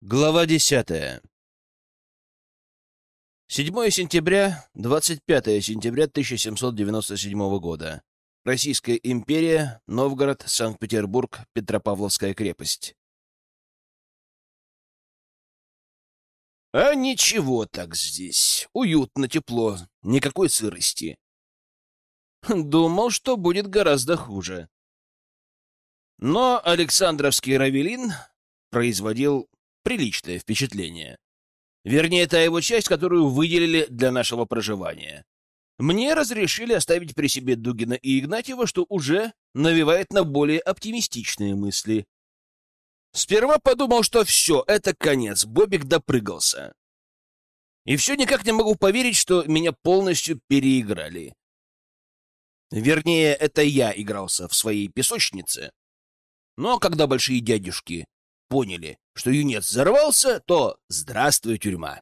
Глава десятая. 7 сентября, 25 сентября 1797 года. Российская империя, Новгород, Санкт-Петербург, Петропавловская крепость. А ничего так здесь. Уютно, тепло, никакой сырости. Думал, что будет гораздо хуже. Но Александровский Равелин производил приличное впечатление. Вернее, та его часть, которую выделили для нашего проживания. Мне разрешили оставить при себе Дугина и Игнатьева, что уже навевает на более оптимистичные мысли. Сперва подумал, что все, это конец, Бобик допрыгался. И все никак не могу поверить, что меня полностью переиграли. Вернее, это я игрался в своей песочнице. Но когда большие дядюшки поняли, что юнец взорвался, то здравствуй, тюрьма.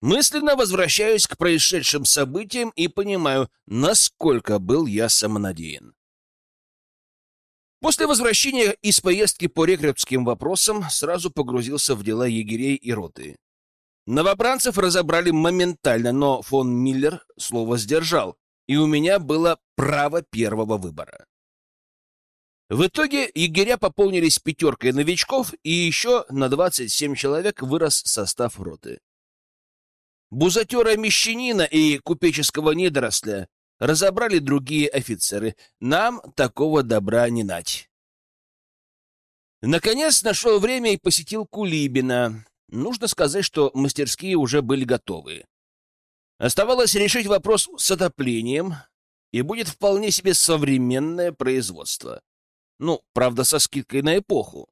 Мысленно возвращаюсь к происшедшим событиям и понимаю, насколько был я самонадеян. После возвращения из поездки по рекрутским вопросам сразу погрузился в дела егерей и роты. Новобранцев разобрали моментально, но фон Миллер слово сдержал, и у меня было право первого выбора. В итоге егеря пополнились пятеркой новичков, и еще на 27 человек вырос состав роты. Бузатера-мещанина и купеческого недоросля разобрали другие офицеры. Нам такого добра не нать. Наконец нашел время и посетил Кулибина. Нужно сказать, что мастерские уже были готовы. Оставалось решить вопрос с отоплением, и будет вполне себе современное производство. Ну, правда, со скидкой на эпоху.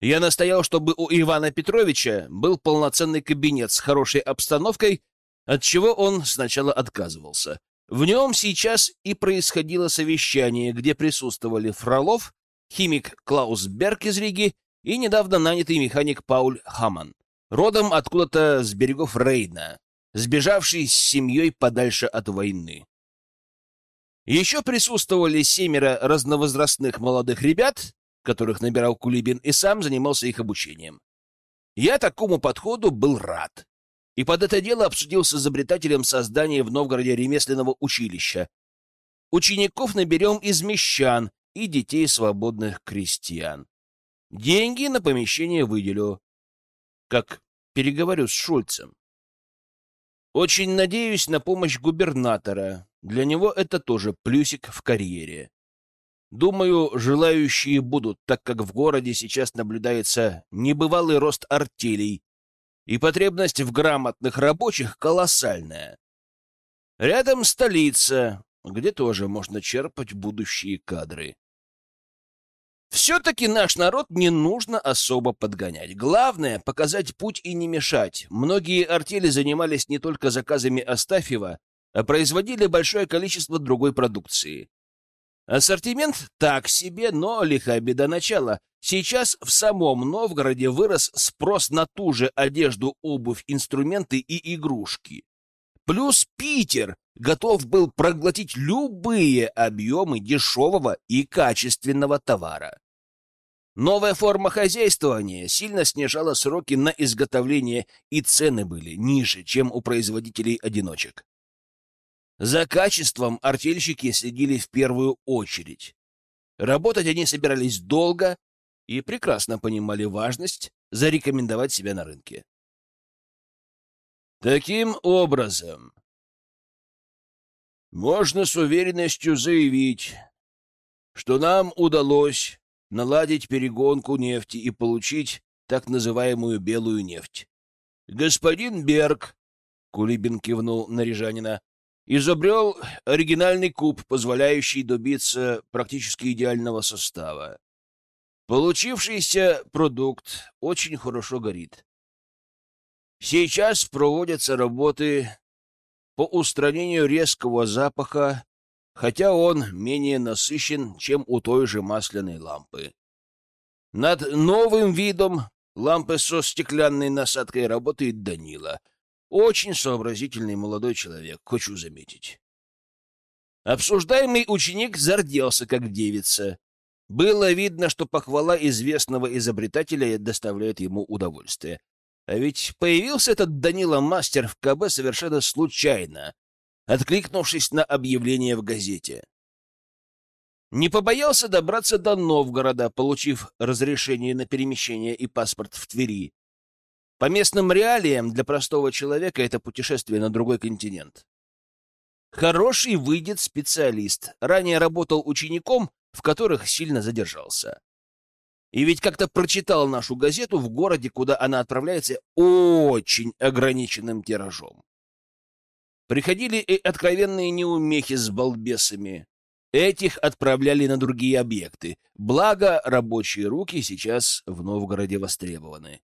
Я настоял, чтобы у Ивана Петровича был полноценный кабинет с хорошей обстановкой, от чего он сначала отказывался. В нем сейчас и происходило совещание, где присутствовали Фролов, химик Клаус Берг из Риги и недавно нанятый механик Пауль Хаман, родом откуда-то с берегов Рейна, сбежавший с семьей подальше от войны. Еще присутствовали семеро разновозрастных молодых ребят, которых набирал Кулибин, и сам занимался их обучением. Я такому подходу был рад. И под это дело обсудил с изобретателем создания в Новгороде ремесленного училища. Учеников наберем из мещан и детей свободных крестьян. Деньги на помещение выделю. Как переговорю с Шульцем. Очень надеюсь на помощь губернатора. Для него это тоже плюсик в карьере. Думаю, желающие будут, так как в городе сейчас наблюдается небывалый рост артелей, и потребность в грамотных рабочих колоссальная. Рядом столица, где тоже можно черпать будущие кадры. Все-таки наш народ не нужно особо подгонять. Главное — показать путь и не мешать. Многие артели занимались не только заказами Астафьева, а производили большое количество другой продукции. Ассортимент так себе, но лиха беда начала. Сейчас в самом Новгороде вырос спрос на ту же одежду, обувь, инструменты и игрушки. Плюс Питер готов был проглотить любые объемы дешевого и качественного товара. Новая форма хозяйствования сильно снижала сроки на изготовление, и цены были ниже, чем у производителей-одиночек. За качеством артельщики следили в первую очередь. Работать они собирались долго и прекрасно понимали важность зарекомендовать себя на рынке. Таким образом, можно с уверенностью заявить, что нам удалось наладить перегонку нефти и получить так называемую белую нефть. Господин Берг, Кулибин кивнул на Рижанина, изобрел оригинальный куб, позволяющий добиться практически идеального состава. Получившийся продукт очень хорошо горит. Сейчас проводятся работы по устранению резкого запаха, хотя он менее насыщен, чем у той же масляной лампы. Над новым видом лампы со стеклянной насадкой работает Данила — очень сообразительный молодой человек, хочу заметить. Обсуждаемый ученик зарделся, как девица. Было видно, что похвала известного изобретателя доставляет ему удовольствие. А ведь появился этот Данила Мастер в КБ совершенно случайно, откликнувшись на объявление в газете. Не побоялся добраться до Новгорода, получив разрешение на перемещение и паспорт в Твери. По местным реалиям для простого человека это путешествие на другой континент. Хороший выйдет специалист. Ранее работал учеником, в которых сильно задержался. И ведь как-то прочитал нашу газету в городе, куда она отправляется очень ограниченным тиражом. Приходили и откровенные неумехи с балбесами. Этих отправляли на другие объекты. Благо, рабочие руки сейчас в Новгороде востребованы.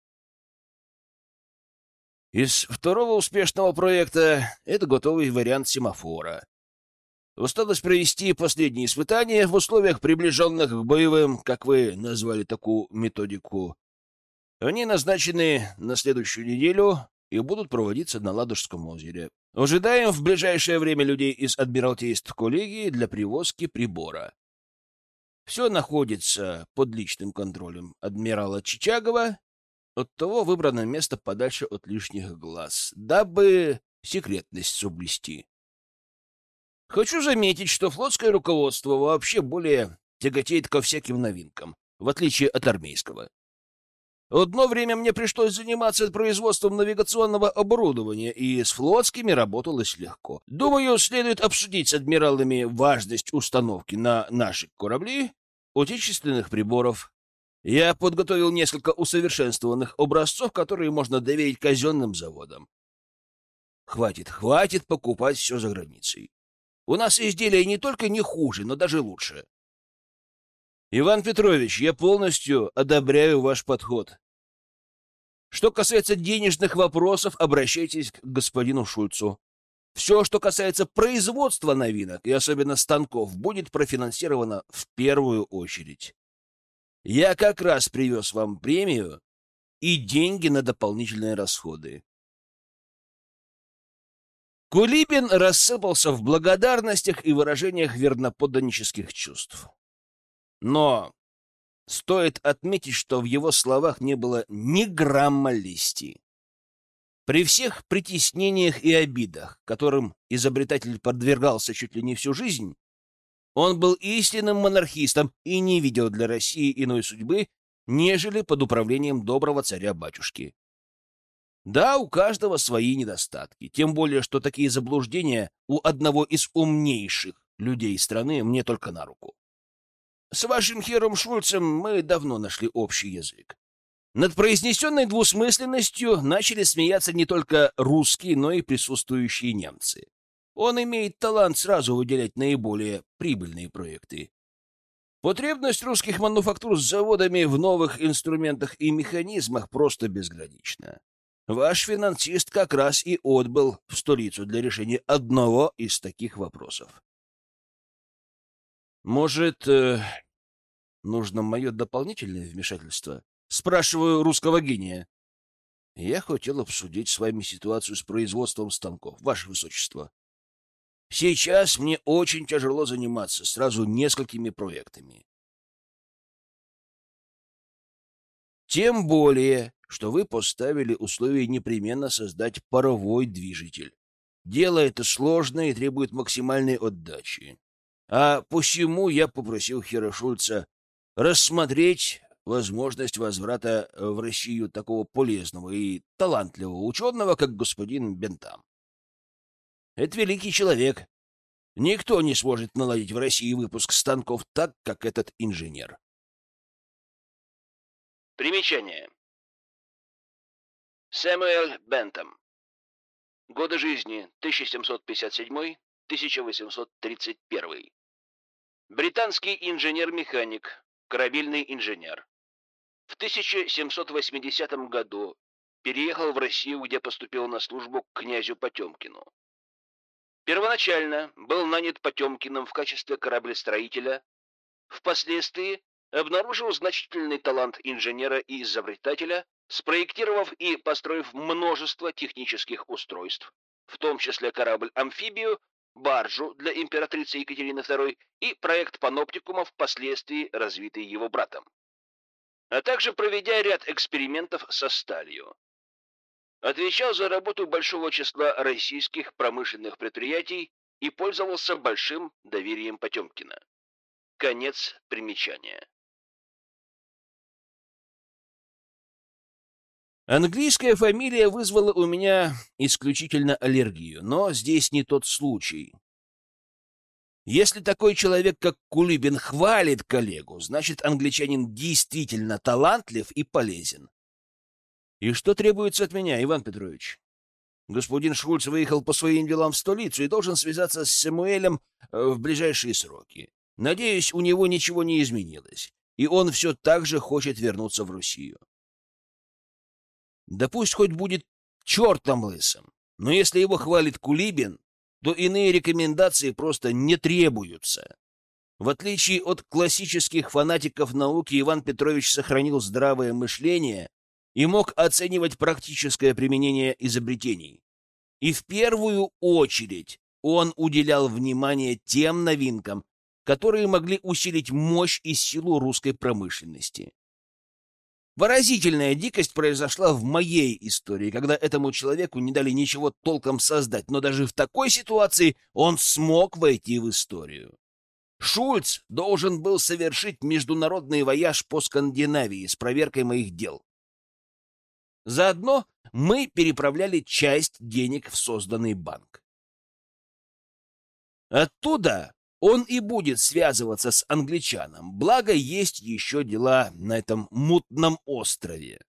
Из второго успешного проекта это готовый вариант семафора. Осталось провести последние испытания в условиях, приближенных к боевым, как вы назвали такую методику. Они назначены на следующую неделю и будут проводиться на Ладожском озере. Ожидаем в ближайшее время людей из Адмиралтейств коллегии для привозки прибора. Все находится под личным контролем адмирала Чичагова, оттого выбрано место подальше от лишних глаз, дабы секретность соблюсти. Хочу заметить, что флотское руководство вообще более тяготеет ко всяким новинкам, в отличие от армейского. Одно время мне пришлось заниматься производством навигационного оборудования, и с флотскими работалось легко. Думаю, следует обсудить с адмиралами важность установки на наши корабли отечественных приборов. Я подготовил несколько усовершенствованных образцов, которые можно доверить казенным заводам. Хватит, хватит покупать все за границей. У нас изделия не только не хуже, но даже лучше. Иван Петрович, я полностью одобряю ваш подход. Что касается денежных вопросов, обращайтесь к господину Шульцу. Все, что касается производства новинок, и особенно станков, будет профинансировано в первую очередь. Я как раз привез вам премию и деньги на дополнительные расходы. Кулибин рассыпался в благодарностях и выражениях верноподданнических чувств. Но стоит отметить, что в его словах не было ни грамма лести. При всех притеснениях и обидах, которым изобретатель подвергался чуть ли не всю жизнь, он был истинным монархистом и не видел для России иной судьбы, нежели под управлением доброго царя-батюшки. Да, у каждого свои недостатки, тем более, что такие заблуждения у одного из умнейших людей страны мне только на руку. С вашим Хером Шульцем мы давно нашли общий язык. Над произнесенной двусмысленностью начали смеяться не только русские, но и присутствующие немцы. Он имеет талант сразу выделять наиболее прибыльные проекты. Потребность русских мануфактур с заводами в новых инструментах и механизмах просто безгранична. Ваш финансист как раз и отбыл в столицу для решения одного из таких вопросов. Может, э, нужно мое дополнительное вмешательство? Спрашиваю русского гения. Я хотел обсудить с вами ситуацию с производством станков, ваше высочество. Сейчас мне очень тяжело заниматься сразу несколькими проектами. Тем более, что вы поставили условие непременно создать паровой движитель. Дело это сложное и требует максимальной отдачи. А посему я попросил Херошульца рассмотреть возможность возврата в Россию такого полезного и талантливого ученого, как господин Бентам. Это великий человек. Никто не сможет наладить в России выпуск станков так, как этот инженер. Примечание. Сэмюэл Бентам. Годы жизни 1757-1831. Британский инженер-механик, корабельный инженер. В 1780 году переехал в Россию, где поступил на службу к князю Потемкину. Первоначально был нанят Потемкиным в качестве кораблестроителя, впоследствии обнаружил значительный талант инженера и изобретателя, спроектировав и построив множество технических устройств, в том числе корабль-амфибию, баржу для императрицы Екатерины II и проект паноптикума, впоследствии развитый его братом, а также проведя ряд экспериментов со сталью. Отвечал за работу большого числа российских промышленных предприятий и пользовался большим доверием Потемкина. Конец примечания. Английская фамилия вызвала у меня исключительно аллергию, но здесь не тот случай. Если такой человек, как Кулибин, хвалит коллегу, значит, англичанин действительно талантлив и полезен. И что требуется от меня, Иван Петрович? Господин Шульц выехал по своим делам в столицу и должен связаться с Самуэлем э, в ближайшие сроки. Надеюсь, у него ничего не изменилось, и он все так же хочет вернуться в Россию. Да пусть хоть будет чертом лысым, но если его хвалит Кулибин, то иные рекомендации просто не требуются. В отличие от классических фанатиков науки, Иван Петрович сохранил здравое мышление и мог оценивать практическое применение изобретений. И в первую очередь он уделял внимание тем новинкам, которые могли усилить мощь и силу русской промышленности. Выразительная дикость произошла в моей истории, когда этому человеку не дали ничего толком создать, но даже в такой ситуации он смог войти в историю. Шульц должен был совершить международный вояж по Скандинавии с проверкой моих дел. Заодно мы переправляли часть денег в созданный банк. Оттуда он и будет связываться с англичаном, благо есть еще дела на этом мутном острове.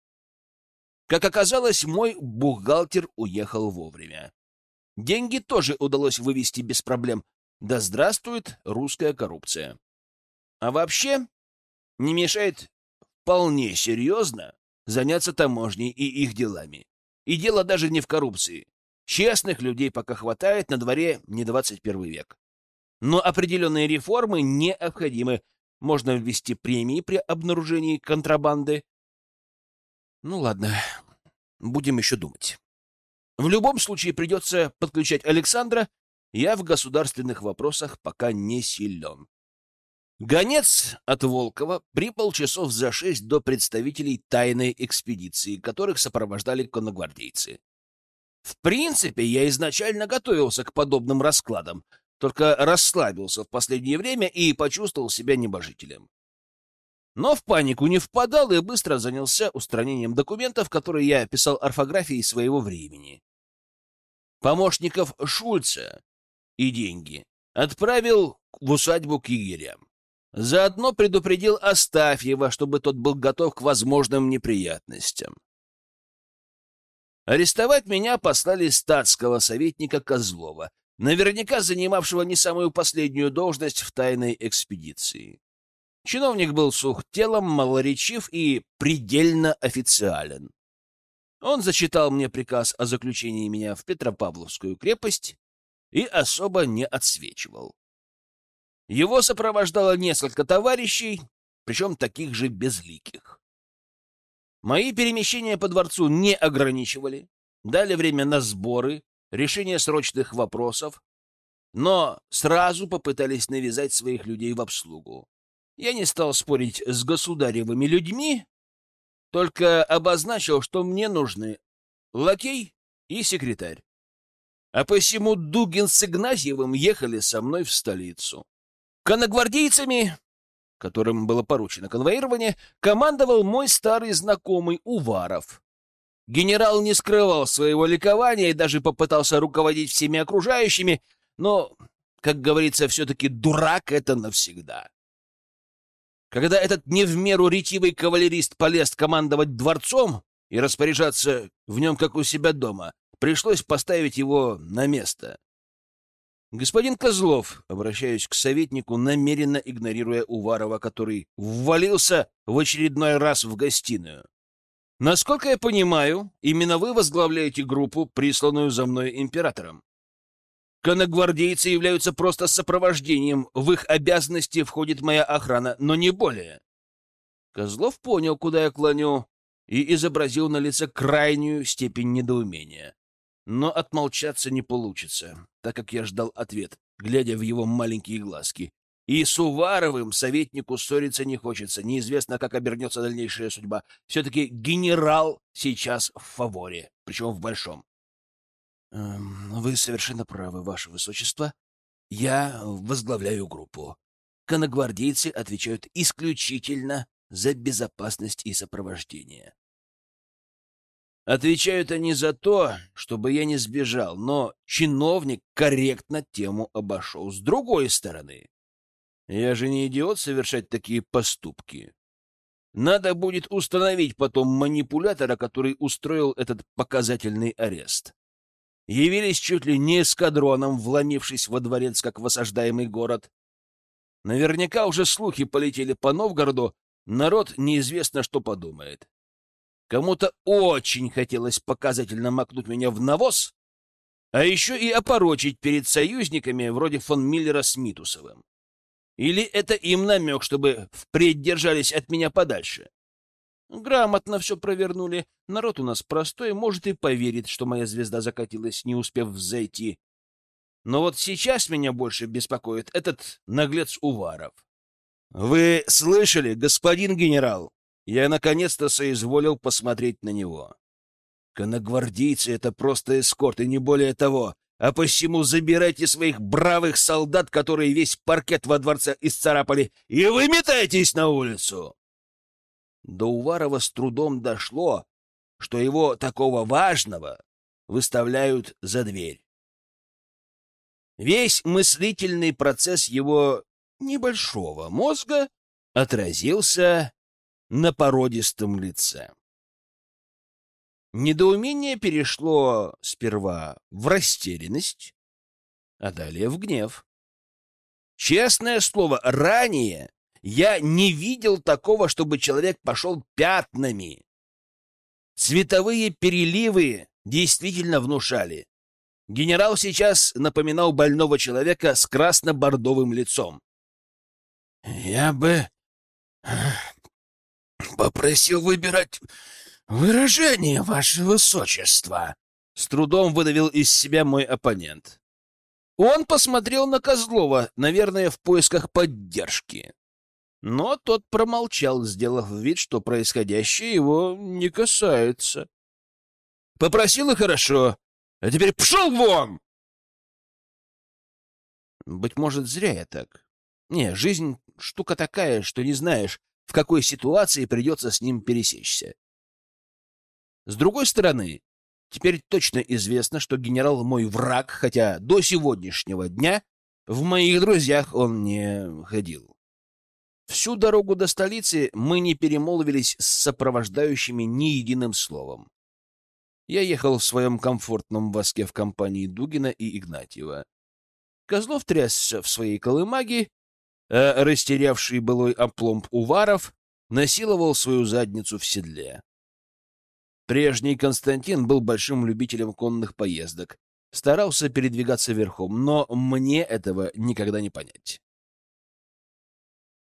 Как оказалось, мой бухгалтер уехал вовремя. Деньги тоже удалось вывести без проблем. Да здравствует русская коррупция. А вообще, не мешает вполне серьезно заняться таможней и их делами. И дело даже не в коррупции. Честных людей пока хватает, на дворе не 21 век. Но определенные реформы необходимы. Можно ввести премии при обнаружении контрабанды. Ну ладно, будем еще думать. В любом случае придется подключать Александра. Я в государственных вопросах пока не силен. Гонец от Волкова прибыл часов за шесть до представителей тайной экспедиции, которых сопровождали конногвардейцы. В принципе, я изначально готовился к подобным раскладам, только расслабился в последнее время и почувствовал себя небожителем. Но в панику не впадал и быстро занялся устранением документов, которые я писал орфографией своего времени. Помощников Шульца и деньги отправил в усадьбу к егерям. Заодно предупредил Астафьева, чтобы тот был готов к возможным неприятностям. Арестовать меня послали статского советника Козлова, наверняка занимавшего не самую последнюю должность в тайной экспедиции. Чиновник был сух телом, малоречив и предельно официален. Он зачитал мне приказ о заключении меня в Петропавловскую крепость и особо не отсвечивал. Его сопровождало несколько товарищей, причем таких же безликих. Мои перемещения по дворцу не ограничивали, дали время на сборы, решение срочных вопросов, но сразу попытались навязать своих людей в обслугу. Я не стал спорить с государевыми людьми, только обозначил, что мне нужны лакей и секретарь. А посему Дугин с Игнатьевым ехали со мной в столицу. Коногвардейцами, которым было поручено конвоирование, командовал мой старый знакомый Уваров. Генерал не скрывал своего ликования и даже попытался руководить всеми окружающими, но, как говорится, все-таки дурак — это навсегда. Когда этот не в меру ретивый кавалерист полез командовать дворцом и распоряжаться в нем, как у себя дома, пришлось поставить его на место. Господин Козлов, обращаюсь к советнику, намеренно игнорируя Уварова, который ввалился в очередной раз в гостиную. Насколько я понимаю, именно вы возглавляете группу, присланную за мной императором. Коногвардейцы являются просто сопровождением, в их обязанности входит моя охрана, но не более. Козлов понял, куда я клоню, и изобразил на лице крайнюю степень недоумения. Но отмолчаться не получится, так как я ждал ответ, глядя в его маленькие глазки. И с Уваровым советнику ссориться не хочется. Неизвестно, как обернется дальнейшая судьба. Все-таки генерал сейчас в фаворе, причем в большом. Эм, вы совершенно правы, ваше высочество. Я возглавляю группу. Коногвардейцы отвечают исключительно за безопасность и сопровождение. Отвечают они за то, чтобы я не сбежал, но чиновник корректно тему обошел. С другой стороны, я же не идиот совершать такие поступки. Надо будет установить потом манипулятора, который устроил этот показательный арест. Явились чуть ли не эскадроном, вломившись во дворец, как в осаждаемый город. Наверняка уже слухи полетели по Новгороду, народ неизвестно, что подумает. Кому-то очень хотелось показательно макнуть меня в навоз, а еще и опорочить перед союзниками вроде фон Миллера с Митусовым. Или это им намек, чтобы впредь держались от меня подальше? Грамотно все провернули. Народ у нас простой, может и поверит, что моя звезда закатилась, не успев взойти. Но вот сейчас меня больше беспокоит этот наглец Уваров. — Вы слышали, господин генерал? Я наконец-то соизволил посмотреть на него. Коногвардейцы — это просто эскорт, и не более того. А посему забирайте своих бравых солдат, которые весь паркет во дворце исцарапали, и выметайтесь на улицу. До Уварова с трудом дошло, что его такого важного выставляют за дверь. Весь мыслительный процесс его небольшого мозга отразился на породистом лице. Недоумение перешло сперва в растерянность, а далее в гнев. Честное слово, ранее я не видел такого, чтобы человек пошел пятнами. Цветовые переливы действительно внушали. Генерал сейчас напоминал больного человека с красно-бордовым лицом. «Я бы попросил выбирать выражение, ваше высочество!» С трудом выдавил из себя мой оппонент. Он посмотрел на Козлова, наверное, в поисках поддержки. Но тот промолчал, сделав вид, что происходящее его не касается. Попросил и хорошо, а теперь пшел вон! Быть может, зря я так. Не, жизнь штука такая, что не знаешь, в какой ситуации придется с ним пересечься. С другой стороны, теперь точно известно, что генерал мой враг, хотя до сегодняшнего дня в моих друзьях он не ходил. Всю дорогу до столицы мы не перемолвились с сопровождающими ни единым словом. Я ехал в своем комфортном воске в компании Дугина и Игнатьева. Козлов трясся в своей колымаге, а растерявший былой опломб Уваров насиловал свою задницу в седле. Прежний Константин был большим любителем конных поездок, старался передвигаться верхом, но мне этого никогда не понять.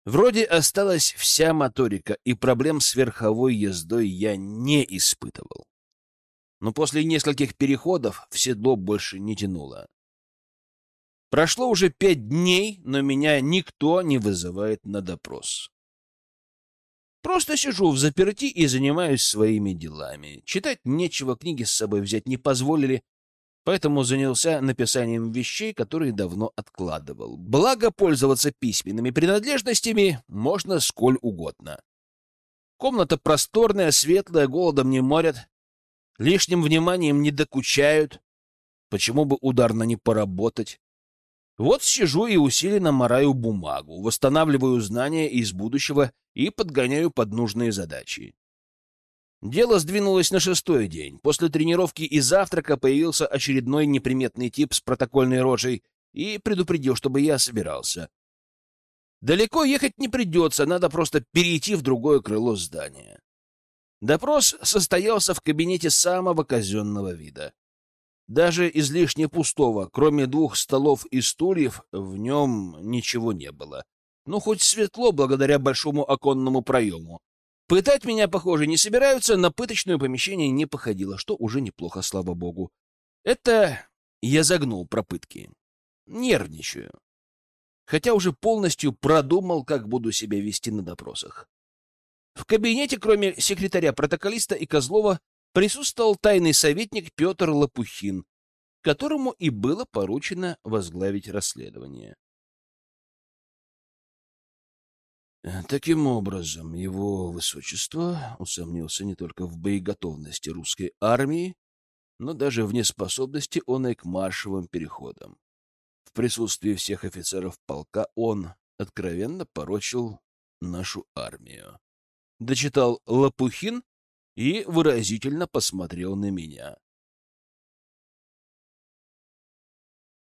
Вроде осталась вся моторика, и проблем с верховой ездой я не испытывал. Но после нескольких переходов в седло больше не тянуло. Прошло уже пять дней, но меня никто не вызывает на допрос. Просто сижу в заперти и занимаюсь своими делами. Читать нечего, книги с собой взять не позволили, поэтому занялся написанием вещей, которые давно откладывал. Благо, пользоваться письменными принадлежностями можно сколь угодно. Комната просторная, светлая, голодом не морят, лишним вниманием не докучают. Почему бы ударно не поработать? Вот сижу и усиленно мораю бумагу, восстанавливаю знания из будущего и подгоняю под нужные задачи. Дело сдвинулось на шестой день. После тренировки и завтрака появился очередной неприметный тип с протокольной рожей и предупредил, чтобы я собирался. Далеко ехать не придется, надо просто перейти в другое крыло здания. Допрос состоялся в кабинете самого казенного вида. Даже излишне пустого, кроме двух столов и стульев, в нем ничего не было. Ну, хоть светло, благодаря большому оконному проему. Пытать меня, похоже, не собираются, на пыточное помещение не походило, что уже неплохо, слава богу. Это я загнул пропытки. Нервничаю. Хотя уже полностью продумал, как буду себя вести на допросах. В кабинете, кроме секретаря-протоколиста и Козлова, присутствовал тайный советник Петр Лопухин, которому и было поручено возглавить расследование. Таким образом, его высочество усомнился не только в боеготовности русской армии, но даже в неспособности он и к маршевым переходам. В присутствии всех офицеров полка он откровенно порочил нашу армию. Дочитал Лопухин и выразительно посмотрел на меня.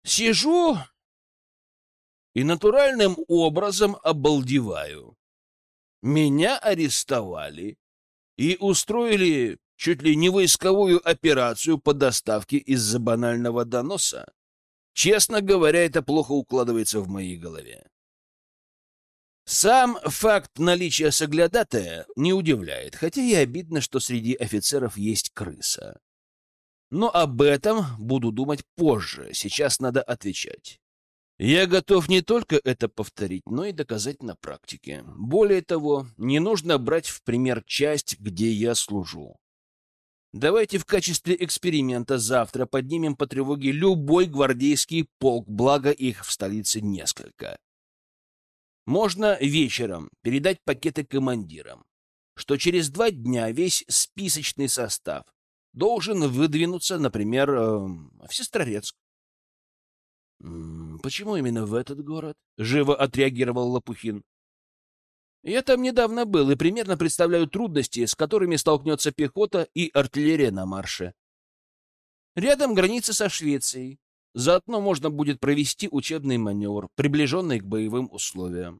Сижу и натуральным образом обалдеваю. Меня арестовали и устроили чуть ли не войсковую операцию по доставке из-за банального доноса. Честно говоря, это плохо укладывается в моей голове. Сам факт наличия соглядатая не удивляет, хотя и обидно, что среди офицеров есть крыса. Но об этом буду думать позже, сейчас надо отвечать. Я готов не только это повторить, но и доказать на практике. Более того, не нужно брать в пример часть, где я служу. Давайте в качестве эксперимента завтра поднимем по тревоге любой гвардейский полк, благо их в столице несколько. Можно вечером передать пакеты командирам, что через два дня весь списочный состав должен выдвинуться, например, э, в Сестрорецк. «Почему именно в этот город?» — живо отреагировал Лопухин. Я там недавно был и примерно представляю трудности, с которыми столкнется пехота и артиллерия на марше. Рядом граница со Швецией. Заодно можно будет провести учебный маневр, приближенный к боевым условиям.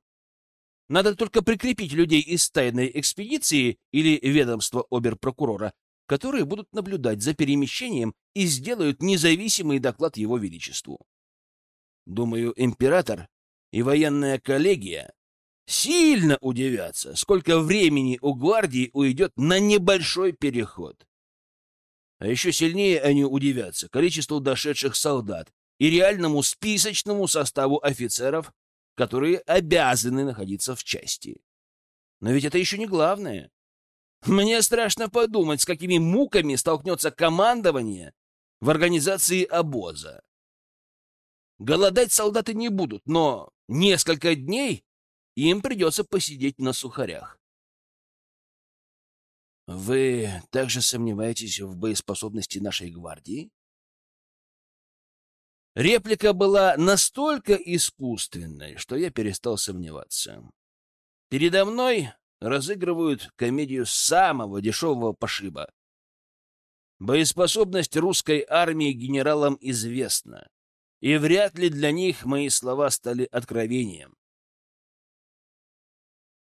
Надо только прикрепить людей из тайной экспедиции или ведомства оберпрокурора, которые будут наблюдать за перемещением и сделают независимый доклад его величеству. Думаю, император и военная коллегия сильно удивятся, сколько времени у гвардии уйдет на небольшой переход. А еще сильнее они удивятся количеству дошедших солдат и реальному списочному составу офицеров, которые обязаны находиться в части. Но ведь это еще не главное. Мне страшно подумать, с какими муками столкнется командование в организации обоза. Голодать солдаты не будут, но несколько дней им придется посидеть на сухарях. Вы также сомневаетесь в боеспособности нашей гвардии? Реплика была настолько искусственной, что я перестал сомневаться. Передо мной разыгрывают комедию самого дешевого пошиба. Боеспособность русской армии генералам известна, и вряд ли для них мои слова стали откровением.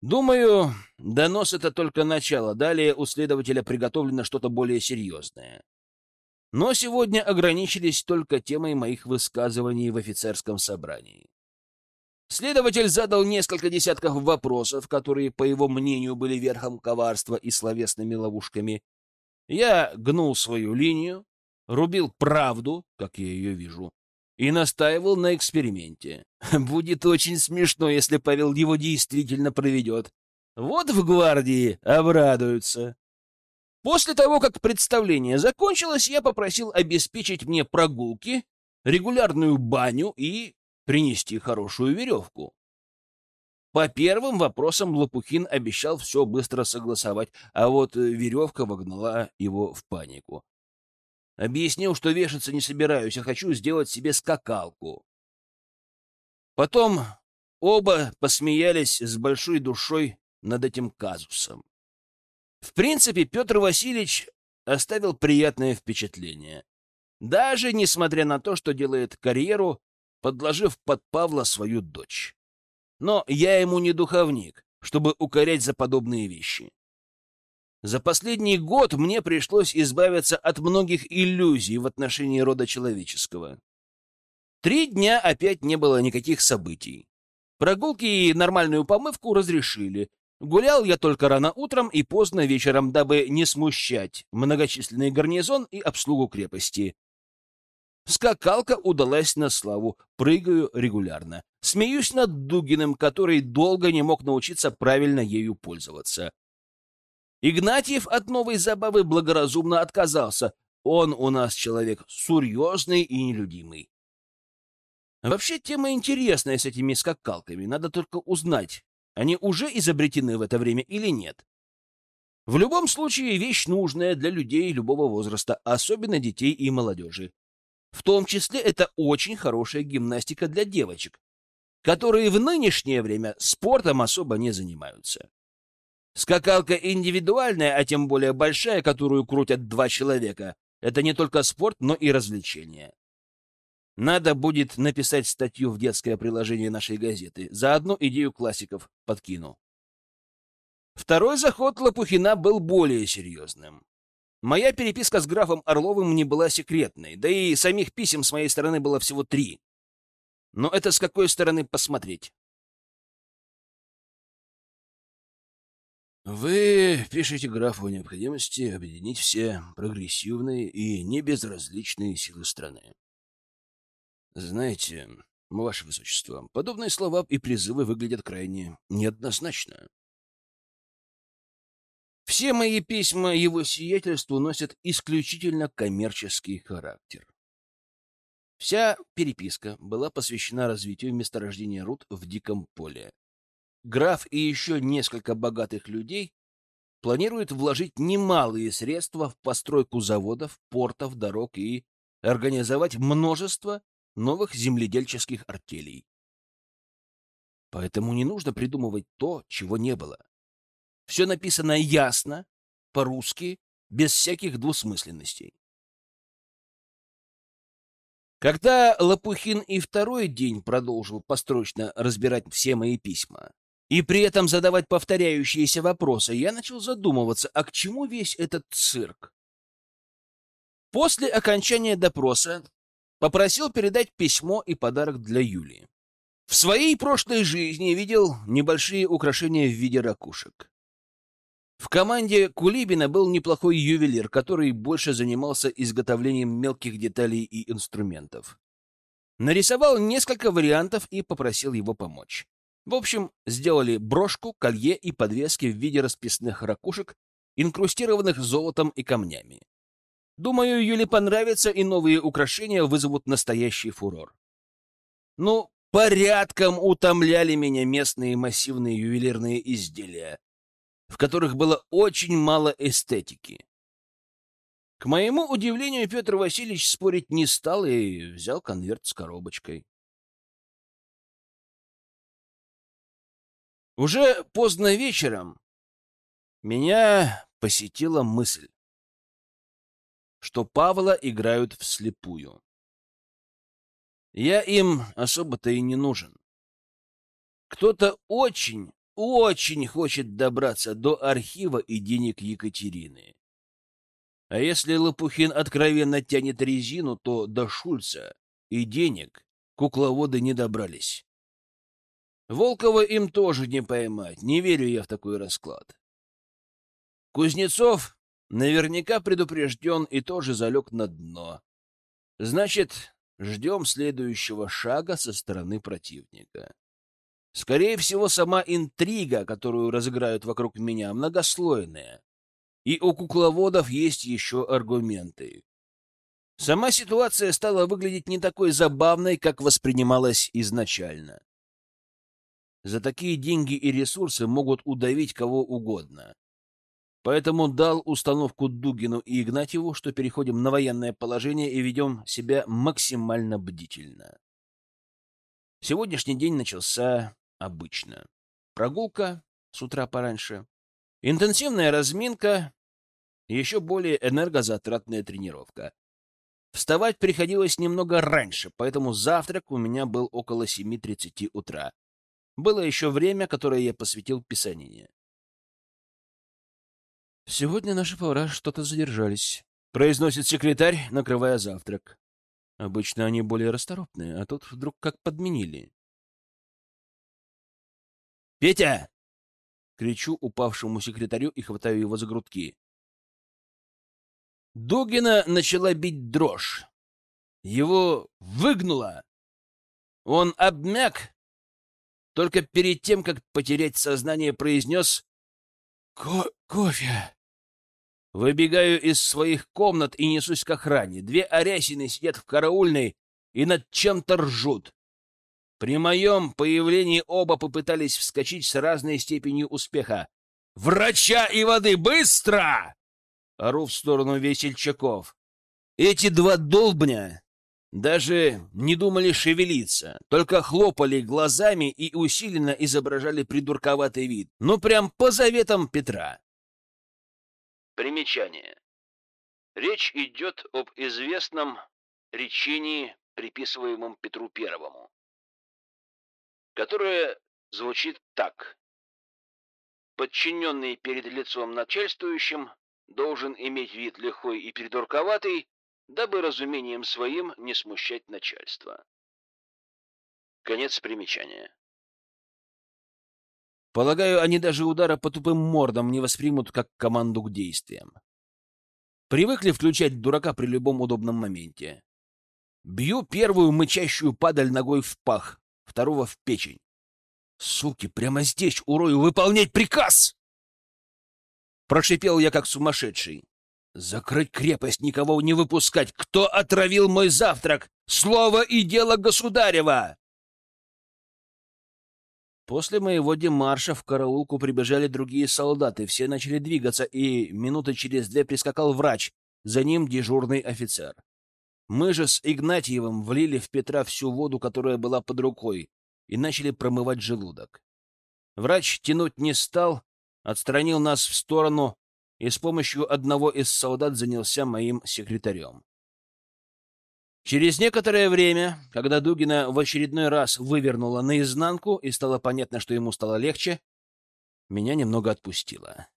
Думаю, донос — это только начало. Далее у следователя приготовлено что-то более серьезное. Но сегодня ограничились только темой моих высказываний в офицерском собрании. Следователь задал несколько десятков вопросов, которые, по его мнению, были верхом коварства и словесными ловушками. Я гнул свою линию, рубил правду, как я ее вижу, и настаивал на эксперименте. Будет очень смешно, если Павел его действительно проведет. Вот в гвардии обрадуются. После того, как представление закончилось, я попросил обеспечить мне прогулки, регулярную баню и принести хорошую веревку. По первым вопросам Лопухин обещал все быстро согласовать, а вот веревка вогнала его в панику. Объяснил, что вешаться не собираюсь, а хочу сделать себе скакалку. Потом оба посмеялись с большой душой над этим казусом. В принципе, Петр Васильевич оставил приятное впечатление. Даже несмотря на то, что делает карьеру, подложив под Павла свою дочь. Но я ему не духовник, чтобы укорять за подобные вещи. За последний год мне пришлось избавиться от многих иллюзий в отношении рода человеческого. Три дня опять не было никаких событий. Прогулки и нормальную помывку разрешили. Гулял я только рано утром и поздно вечером, дабы не смущать многочисленный гарнизон и обслугу крепости. Скакалка удалась на славу, прыгаю регулярно. Смеюсь над Дугиным, который долго не мог научиться правильно ею пользоваться. Игнатьев от новой забавы благоразумно отказался. Он у нас человек серьезный и нелюдимый. Вообще тема интересная с этими скакалками. Надо только узнать, они уже изобретены в это время или нет. В любом случае, вещь нужная для людей любого возраста, особенно детей и молодежи. В том числе это очень хорошая гимнастика для девочек, которые в нынешнее время спортом особо не занимаются. Скакалка индивидуальная, а тем более большая, которую крутят два человека, это не только спорт, но и развлечение. Надо будет написать статью в детское приложение нашей газеты. Заодно идею классиков подкину. Второй заход Лопухина был более серьезным. Моя переписка с графом Орловым не была секретной, да и самих писем с моей стороны было всего три. Но это с какой стороны посмотреть? Вы пишете графу о необходимости объединить все прогрессивные и небезразличные силы страны. Знаете, ваше высочество, подобные слова и призывы выглядят крайне неоднозначно. Все мои письма его сиятельству носят исключительно коммерческий характер. Вся переписка была посвящена развитию месторождения руд в Диком поле. Граф и еще несколько богатых людей планируют вложить немалые средства в постройку заводов, портов, дорог и организовать множество новых земледельческих артелей. Поэтому не нужно придумывать то, чего не было. Все написано ясно, по-русски, без всяких двусмысленностей. Когда Лопухин и второй день продолжил построчно разбирать все мои письма и при этом задавать повторяющиеся вопросы, я начал задумываться, а к чему весь этот цирк? После окончания допроса попросил передать письмо и подарок для Юли. В своей прошлой жизни видел небольшие украшения в виде ракушек. В команде Кулибина был неплохой ювелир, который больше занимался изготовлением мелких деталей и инструментов. Нарисовал несколько вариантов и попросил его помочь. В общем, сделали брошку, колье и подвески в виде расписных ракушек, инкрустированных золотом и камнями. Думаю, Юле понравится, и новые украшения вызовут настоящий фурор. Ну, порядком утомляли меня местные массивные ювелирные изделия в которых было очень мало эстетики. К моему удивлению, Петр Васильевич спорить не стал и взял конверт с коробочкой. Уже поздно вечером меня посетила мысль, что Павла играют вслепую. Я им особо-то и не нужен. Кто-то очень, очень хочет добраться до архива и денег Екатерины. А если Лопухин откровенно тянет резину, то до Шульца и денег кукловоды не добрались. Волкова им тоже не поймать, не верю я в такой расклад. Кузнецов наверняка предупрежден и тоже залег на дно. Значит, ждем следующего шага со стороны противника. Скорее всего, сама интрига, которую разыграют вокруг меня, многослойная. И у кукловодов есть еще аргументы. Сама ситуация стала выглядеть не такой забавной, как воспринималась изначально. За такие деньги и ресурсы могут удавить кого угодно. Поэтому дал установку Дугину и Игнатьеву, что переходим на военное положение и ведем себя максимально бдительно. Сегодняшний день начался обычно. Прогулка с утра пораньше, интенсивная разминка, еще более энергозатратная тренировка. Вставать приходилось немного раньше, поэтому завтрак у меня был около 7.30 утра. Было еще время, которое я посвятил писанию. «Сегодня наши повара что-то задержались», — произносит секретарь, накрывая завтрак. Обычно они более расторопные, а тут вдруг как подменили. «Петя!» — кричу упавшему секретарю и хватаю его за грудки. Дугина начала бить дрожь. Его выгнуло. Он обмяк, только перед тем, как потерять сознание, произнес Ко «Кофе». Выбегаю из своих комнат и несусь к охране. Две арясины сидят в караульной и над чем-то ржут. При моем появлении оба попытались вскочить с разной степенью успеха. «Врача и воды! Быстро!» Ору в сторону весельчаков. Эти два долбня даже не думали шевелиться, только хлопали глазами и усиленно изображали придурковатый вид. Ну, прям по заветам Петра. Примечание. Речь идет об известном речении, приписываемом Петру Первому, которое звучит так. Подчиненный перед лицом начальствующим должен иметь вид лихой и придурковатый, дабы разумением своим не смущать начальство. Конец примечания. Полагаю, они даже удара по тупым мордам не воспримут как команду к действиям. Привыкли включать дурака при любом удобном моменте. Бью первую мычащую падаль ногой в пах, второго в печень. Суки, прямо здесь урою выполнять приказ! Прошипел я как сумасшедший. Закрыть крепость, никого не выпускать. Кто отравил мой завтрак? Слово и дело государева! После моего демарша в караулку прибежали другие солдаты. Все начали двигаться, и минуты через две прискакал врач. За ним дежурный офицер. Мы же с Игнатьевым влили в Петра всю воду, которая была под рукой, и начали промывать желудок. Врач тянуть не стал, отстранил нас в сторону, и с помощью одного из солдат занялся моим секретарем. Через некоторое время, когда Дугина в очередной раз вывернула наизнанку и стало понятно, что ему стало легче, меня немного отпустило.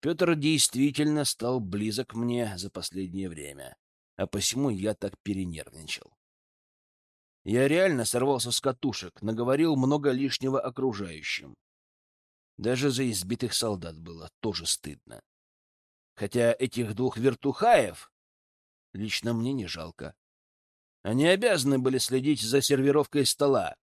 Петр действительно стал близок мне за последнее время, а посему я так перенервничал. Я реально сорвался с катушек, наговорил много лишнего окружающим. Даже за избитых солдат было тоже стыдно. Хотя этих двух вертухаев лично мне не жалко. Они обязаны были следить за сервировкой стола.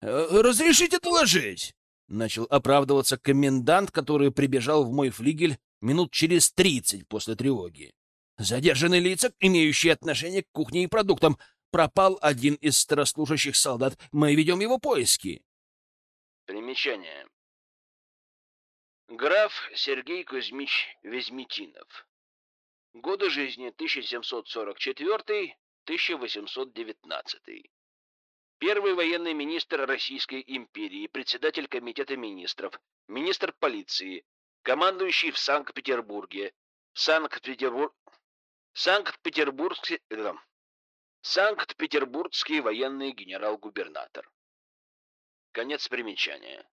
«Э, «Разрешите доложить?» — начал оправдываться комендант, который прибежал в мой флигель минут через тридцать после тревоги. «Задержаны лица, имеющие отношение к кухне и продуктам. Пропал один из старослужащих солдат. Мы ведем его поиски». Примечание. Граф Сергей Кузьмич Везметинов. Годы жизни 1744-1819. Первый военный министр Российской империи, председатель комитета министров, министр полиции, командующий в Санкт-Петербурге, Санкт-Петербург, Санкт-Петербургский, э, Санкт-Петербургский военный генерал-губернатор. Конец примечания.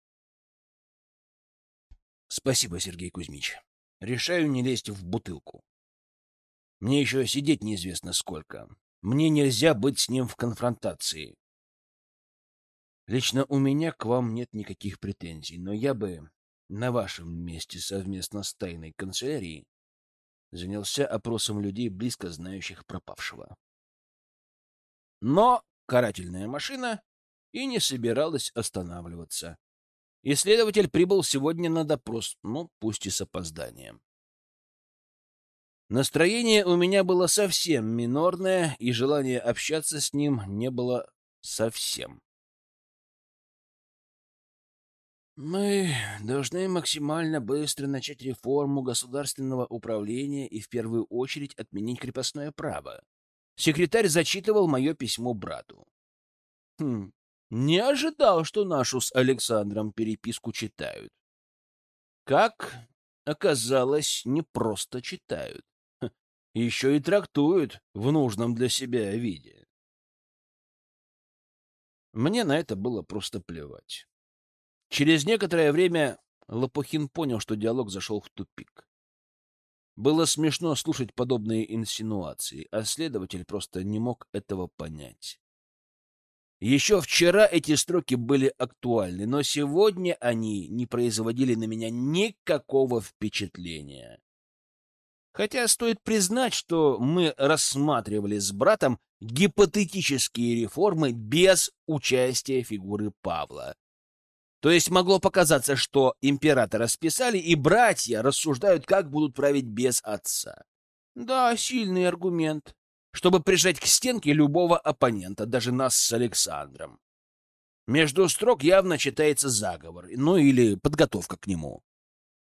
Спасибо, Сергей Кузьмич. Решаю не лезть в бутылку. Мне еще сидеть неизвестно сколько. Мне нельзя быть с ним в конфронтации. Лично у меня к вам нет никаких претензий, но я бы на вашем месте совместно с тайной канцелярией занялся опросом людей, близко знающих пропавшего. Но карательная машина и не собиралась останавливаться. Исследователь прибыл сегодня на допрос, ну, пусть и с опозданием. Настроение у меня было совсем минорное, и желания общаться с ним не было совсем. Мы должны максимально быстро начать реформу государственного управления и в первую очередь отменить крепостное право. Секретарь зачитывал мое письмо брату. Хм, не ожидал, что нашу с Александром переписку читают. Как оказалось, не просто читают. Еще и трактуют в нужном для себя виде. Мне на это было просто плевать. Через некоторое время Лопухин понял, что диалог зашел в тупик. Было смешно слушать подобные инсинуации, а следователь просто не мог этого понять. Еще вчера эти строки были актуальны, но сегодня они не производили на меня никакого впечатления. Хотя стоит признать, что мы рассматривали с братом гипотетические реформы без участия фигуры Павла. То есть могло показаться, что императора списали, и братья рассуждают, как будут править без отца. Да, сильный аргумент, чтобы прижать к стенке любого оппонента, даже нас с Александром. Между строк явно читается заговор, ну или подготовка к нему.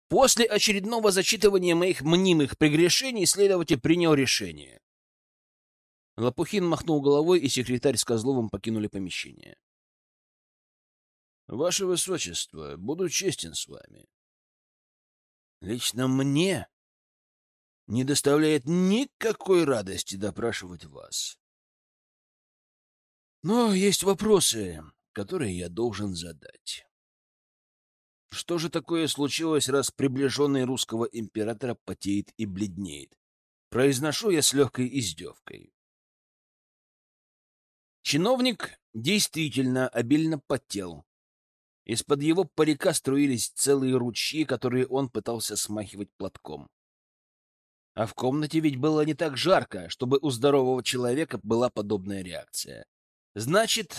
После очередного зачитывания моих мнимых прегрешений следователь принял решение. Лопухин махнул головой, и секретарь с Козловым покинули помещение. — Ваше Высочество, буду честен с вами. Лично мне не доставляет никакой радости допрашивать вас. Но есть вопросы, которые я должен задать. Что же такое случилось, раз приближенный русского императора потеет и бледнеет? Произношу я с легкой издевкой. Чиновник действительно обильно потел. Из-под его парика струились целые ручьи, которые он пытался смахивать платком. А в комнате ведь было не так жарко, чтобы у здорового человека была подобная реакция. Значит,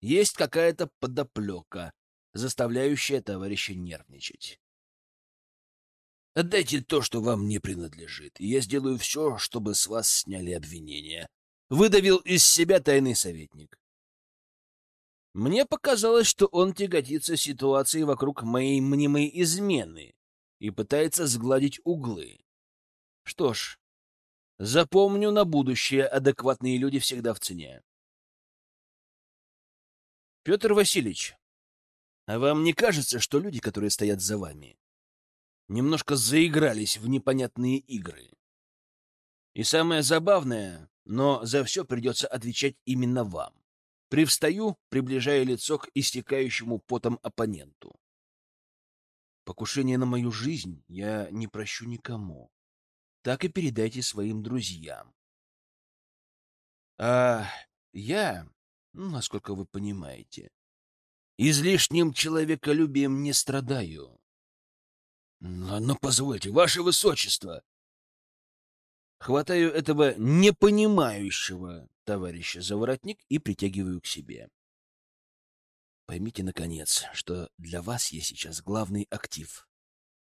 есть какая-то подоплека, заставляющая товарища нервничать. Отдайте то, что вам не принадлежит, и я сделаю все, чтобы с вас сняли обвинения. Выдавил из себя тайный советник. Мне показалось, что он тяготится ситуацией вокруг моей мнимой измены и пытается сгладить углы. Что ж, запомню на будущее, адекватные люди всегда в цене. Петр Васильевич, а вам не кажется, что люди, которые стоят за вами, немножко заигрались в непонятные игры? И самое забавное, но за все придется отвечать именно вам. Привстаю, приближая лицо к истекающему потом оппоненту. Покушение на мою жизнь я не прощу никому. Так и передайте своим друзьям. А я, ну, насколько вы понимаете, Излишним человеколюбием не страдаю. Но, но позвольте, ваше высочество. Хватаю этого непонимающего товарища за воротник и притягиваю к себе. Поймите, наконец, что для вас я сейчас главный актив.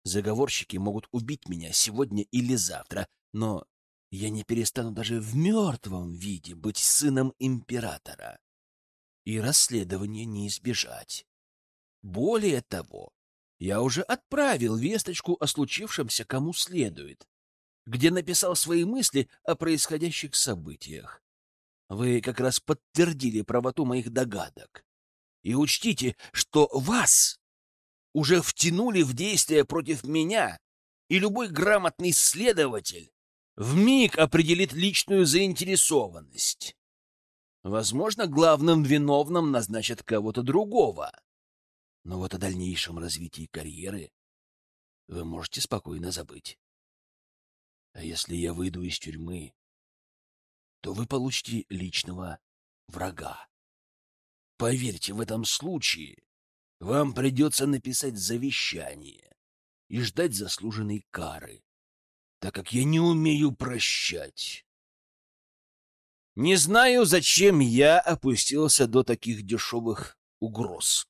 Заговорщики могут убить меня сегодня или завтра, но я не перестану даже в мертвом виде быть сыном императора и расследования не избежать. Более того, я уже отправил весточку о случившемся кому следует, где написал свои мысли о происходящих событиях. Вы как раз подтвердили правоту моих догадок. И учтите, что вас уже втянули в действие против меня, и любой грамотный следователь вмиг определит личную заинтересованность. Возможно, главным виновным назначат кого-то другого. Но вот о дальнейшем развитии карьеры вы можете спокойно забыть. А если я выйду из тюрьмы, то вы получите личного врага. Поверьте, в этом случае вам придется написать завещание и ждать заслуженной кары, так как я не умею прощать. Не знаю, зачем я опустился до таких дешевых угроз.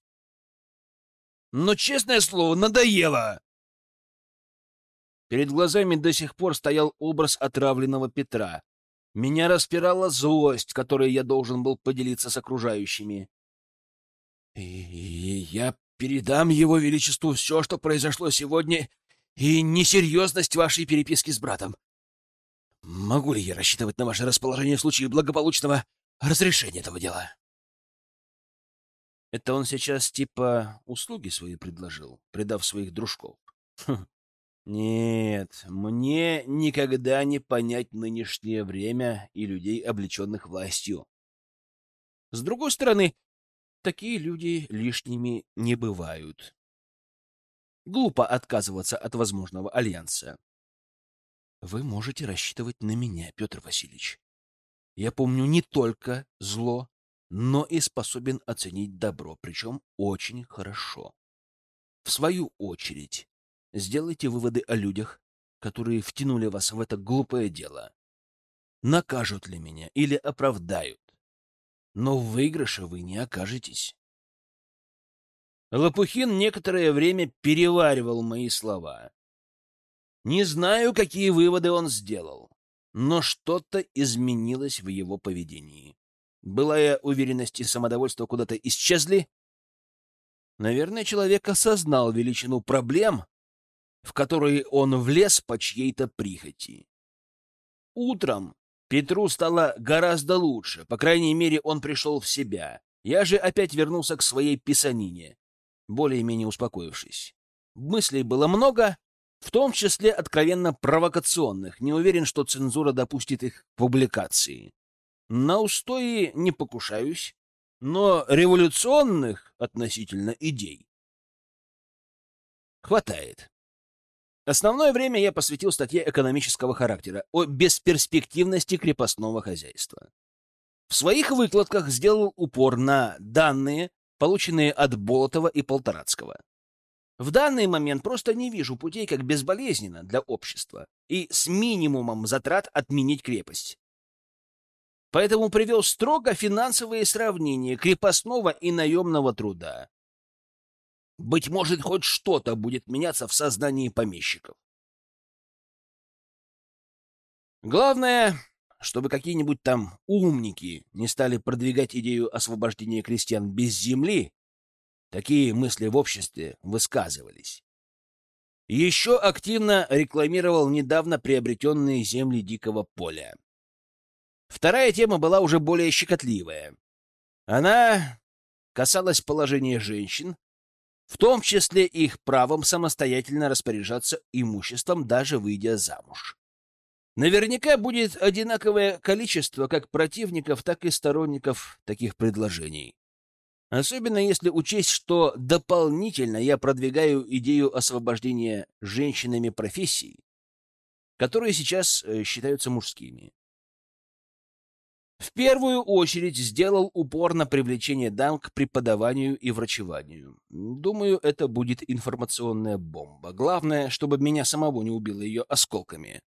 Но, честное слово, надоело. Перед глазами до сих пор стоял образ отравленного Петра. Меня распирала злость, которой я должен был поделиться с окружающими. И я передам его величеству все, что произошло сегодня, и несерьезность вашей переписки с братом. Могу ли я рассчитывать на ваше расположение в случае благополучного разрешения этого дела? Это он сейчас типа услуги свои предложил, предав своих дружков. Хм. Нет, мне никогда не понять нынешнее время и людей, облеченных властью. С другой стороны, такие люди лишними не бывают. Глупо отказываться от возможного альянса. Вы можете рассчитывать на меня, Петр Васильевич. Я помню не только зло, но и способен оценить добро, причем очень хорошо. В свою очередь, сделайте выводы о людях, которые втянули вас в это глупое дело, накажут ли меня или оправдают. Но в выигрыше вы не окажетесь. Лопухин некоторое время переваривал мои слова. Не знаю, какие выводы он сделал, но что-то изменилось в его поведении. Былая уверенность и самодовольство куда-то исчезли. Наверное, человек осознал величину проблем, в которые он влез по чьей-то прихоти. Утром Петру стало гораздо лучше, по крайней мере, он пришел в себя. Я же опять вернулся к своей писанине, более-менее успокоившись. Мыслей было много, в том числе откровенно провокационных. Не уверен, что цензура допустит их к публикации. На устои не покушаюсь, но революционных относительно идей хватает. Основное время я посвятил статье экономического характера о бесперспективности крепостного хозяйства. В своих выкладках сделал упор на данные, полученные от Болотова и Полторацкого. В данный момент просто не вижу путей, как безболезненно для общества и с минимумом затрат отменить крепость. Поэтому привел строго финансовые сравнения крепостного и наемного труда. Быть может, хоть что-то будет меняться в сознании помещиков. Главное, чтобы какие-нибудь там умники не стали продвигать идею освобождения крестьян без земли Такие мысли в обществе высказывались. Еще активно рекламировал недавно приобретенные земли дикого поля. Вторая тема была уже более щекотливая. Она касалась положения женщин, в том числе их правом самостоятельно распоряжаться имуществом, даже выйдя замуж. Наверняка будет одинаковое количество как противников, так и сторонников таких предложений. Особенно если учесть, что дополнительно я продвигаю идею освобождения женщинами профессий, которые сейчас э, считаются мужскими. В первую очередь сделал упор на привлечение дам к преподаванию и врачеванию. Думаю, это будет информационная бомба. Главное, чтобы меня самого не убило ее осколками.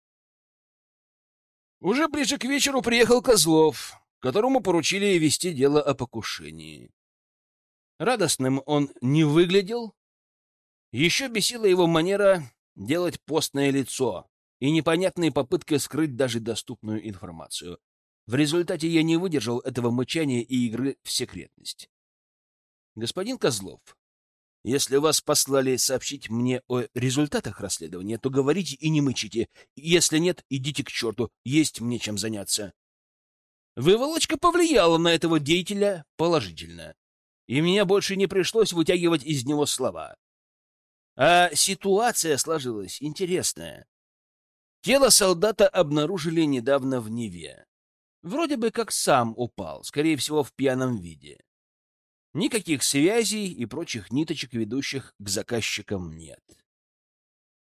Уже ближе к вечеру приехал Козлов, которому поручили вести дело о покушении. Радостным он не выглядел. Еще бесила его манера делать постное лицо и непонятные попытки скрыть даже доступную информацию. В результате я не выдержал этого мычания и игры в секретность. Господин Козлов, если вас послали сообщить мне о результатах расследования, то говорите и не мычите. Если нет, идите к черту, есть мне чем заняться. Выволочка повлияла на этого деятеля положительно и мне больше не пришлось вытягивать из него слова. А ситуация сложилась интересная. Тело солдата обнаружили недавно в Неве. Вроде бы как сам упал, скорее всего, в пьяном виде. Никаких связей и прочих ниточек, ведущих к заказчикам, нет.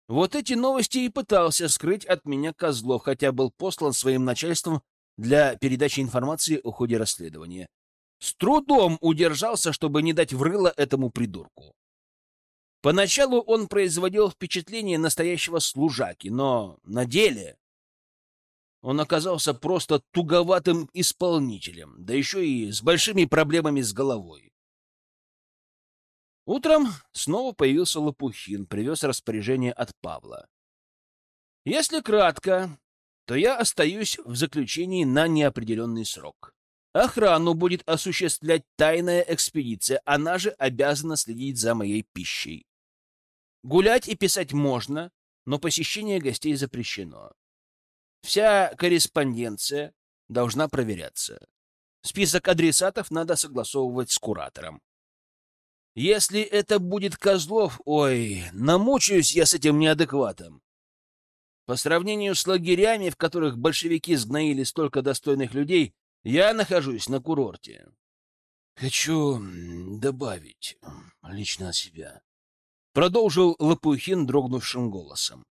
Вот эти новости и пытался скрыть от меня Козлов, хотя был послан своим начальством для передачи информации о ходе расследования. С трудом удержался, чтобы не дать врыло этому придурку. Поначалу он производил впечатление настоящего служаки, но на деле он оказался просто туговатым исполнителем, да еще и с большими проблемами с головой. Утром снова появился Лопухин, привез распоряжение от Павла. Если кратко, то я остаюсь в заключении на неопределенный срок. Охрану будет осуществлять тайная экспедиция, она же обязана следить за моей пищей. Гулять и писать можно, но посещение гостей запрещено. Вся корреспонденция должна проверяться. Список адресатов надо согласовывать с куратором. Если это будет Козлов, ой, намучаюсь я с этим неадекватом. По сравнению с лагерями, в которых большевики сгноили столько достойных людей, я нахожусь на курорте. Хочу добавить лично от себя. Продолжил Лопухин дрогнувшим голосом.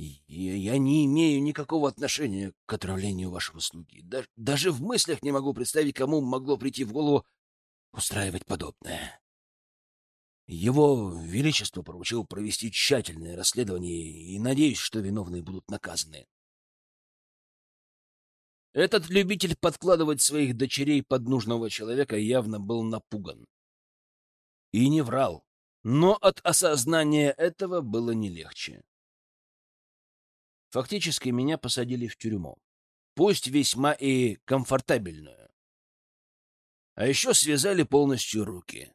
Я, не имею никакого отношения к отравлению вашего слуги. Даже в мыслях не могу представить, кому могло прийти в голову устраивать подобное. Его Величество поручил провести тщательное расследование, и надеюсь, что виновные будут наказаны. Этот любитель подкладывать своих дочерей под нужного человека явно был напуган. И не врал, но от осознания этого было не легче. Фактически меня посадили в тюрьму, пусть весьма и комфортабельную. А еще связали полностью руки.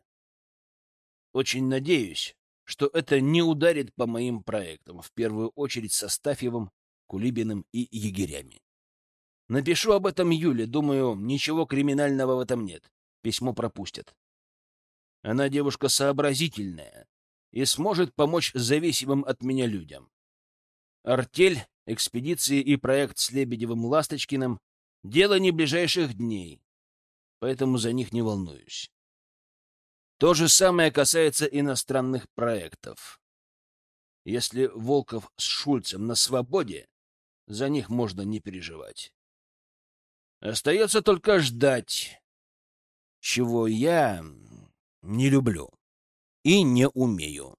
Очень надеюсь, что это не ударит по моим проектам, в первую очередь с Астафьевым, Кулибиным и егерями. Напишу об этом Юле, думаю, ничего криминального в этом нет. Письмо пропустят. Она девушка сообразительная и сможет помочь зависимым от меня людям. Артель, экспедиции и проект с Лебедевым-Ласточкиным — дело не ближайших дней, поэтому за них не волнуюсь. То же самое касается иностранных проектов. Если Волков с Шульцем на свободе, за них можно не переживать. Остается только ждать, чего я не люблю и не умею.